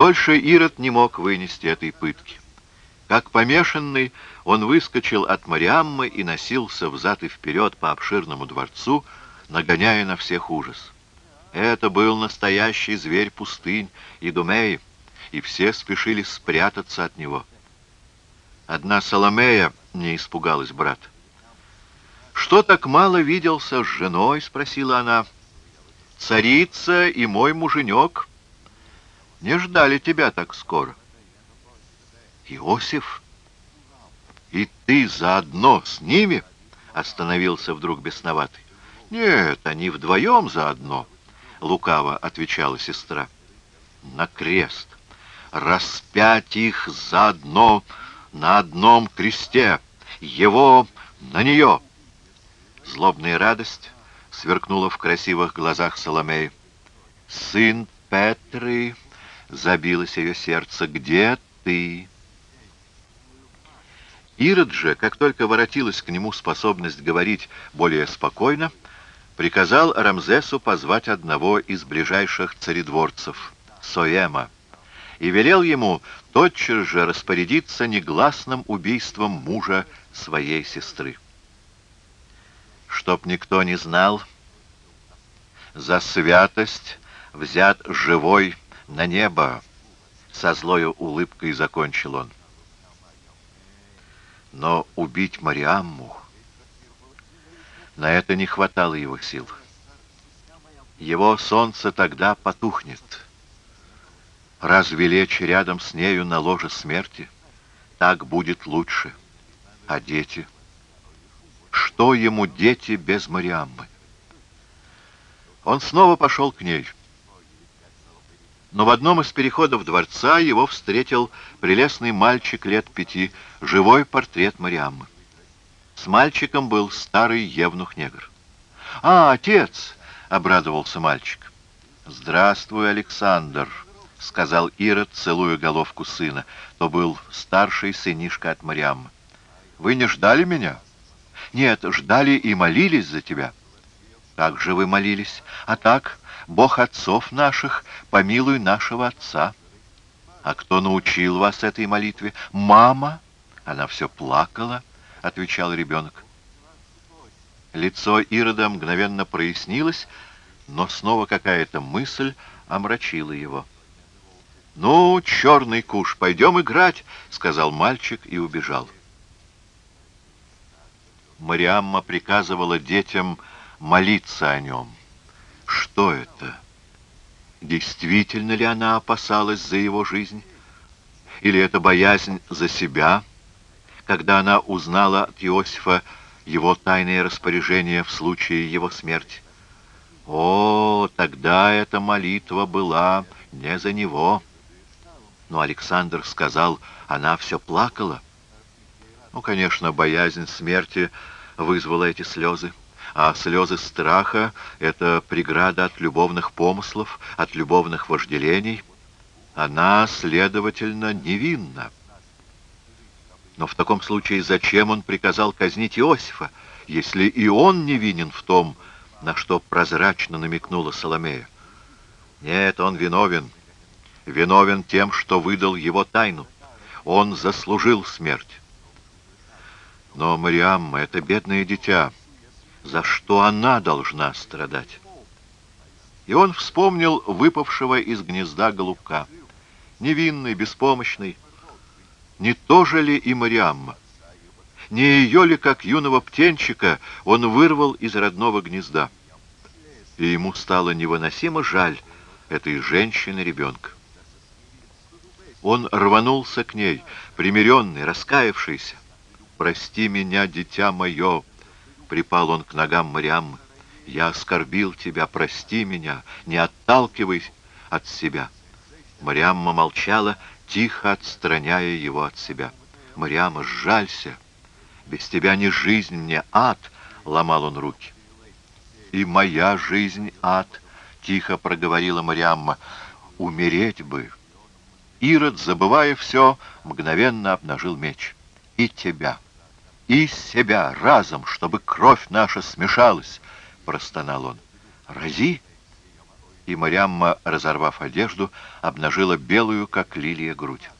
Больше Ирод не мог вынести этой пытки. Как помешанный, он выскочил от Мариаммы и носился взад и вперед по обширному дворцу, нагоняя на всех ужас. Это был настоящий зверь пустынь, Идумей, и все спешили спрятаться от него. Одна Соломея не испугалась брат. «Что так мало виделся с женой?» — спросила она. «Царица и мой муженек не ждали тебя так скоро». «Иосиф, и ты заодно с ними?» — остановился вдруг бесноватый. «Нет, они вдвоем заодно», — лукаво отвечала сестра. «На крест! Распять их заодно на одном кресте! Его на нее!» Злобная радость сверкнула в красивых глазах Соломеи. «Сын Петры!» — забилось ее сердце. «Где ты?» Ирод же, как только воротилась к нему способность говорить более спокойно, приказал Рамзесу позвать одного из ближайших царедворцев, Соема, и велел ему тотчас же распорядиться негласным убийством мужа своей сестры. Чтоб никто не знал, за святость взят живой на небо, со злою улыбкой закончил он. Но убить Мариамму... На это не хватало его сил. Его солнце тогда потухнет. Разве лечь рядом с нею на ложе смерти? Так будет лучше. А дети? Что ему дети без Мариаммы? Он снова пошел к ней. Но в одном из переходов дворца его встретил прелестный мальчик лет пяти, живой портрет Мариаммы. С мальчиком был старый евнух-негр. «А, отец!» — обрадовался мальчик. «Здравствуй, Александр!» — сказал Ирод, целуя головку сына. То был старший сынишка от Мариаммы. «Вы не ждали меня?» «Нет, ждали и молились за тебя». «Как же вы молились? А так, Бог отцов наших, помилуй нашего отца. А кто научил вас этой молитве? Мама. Она все плакала, отвечал ребенок. Лицо Ирода мгновенно прояснилось, но снова какая-то мысль омрачила его. «Ну, черный куш, пойдем играть», — сказал мальчик и убежал. Мариамма приказывала детям молиться о нем. Что это? Действительно ли она опасалась за его жизнь? Или это боязнь за себя, когда она узнала от Иосифа его тайные распоряжения в случае его смерти? О, тогда эта молитва была не за него. Но Александр сказал, она все плакала. Ну, конечно, боязнь смерти вызвала эти слезы а слезы страха — это преграда от любовных помыслов, от любовных вожделений. Она, следовательно, невинна. Но в таком случае зачем он приказал казнить Иосифа, если и он невинен в том, на что прозрачно намекнула Соломея? Нет, он виновен. Виновен тем, что выдал его тайну. Он заслужил смерть. Но Мариамма — это бедное дитя — за что она должна страдать. И он вспомнил выпавшего из гнезда голубка. Невинный, беспомощный. Не то же ли и Мариамма? Не ее ли, как юного птенчика, он вырвал из родного гнезда? И ему стало невыносимо жаль этой женщины-ребенка. Он рванулся к ней, примиренный, раскаявшийся. «Прости меня, дитя мое!» Припал он к ногам Мариаммы. «Я оскорбил тебя, прости меня, не отталкивай от себя». Мариамма молчала, тихо отстраняя его от себя. «Мариамма, сжалься! Без тебя не жизнь мне, ад!» — ломал он руки. «И моя жизнь ад!» — тихо проговорила Мариамма. «Умереть бы!» Ирод, забывая все, мгновенно обнажил меч. «И тебя!» Из себя разом, чтобы кровь наша смешалась, — простонал он. Рази! и Мариамма, разорвав одежду, обнажила белую, как лилия, грудь.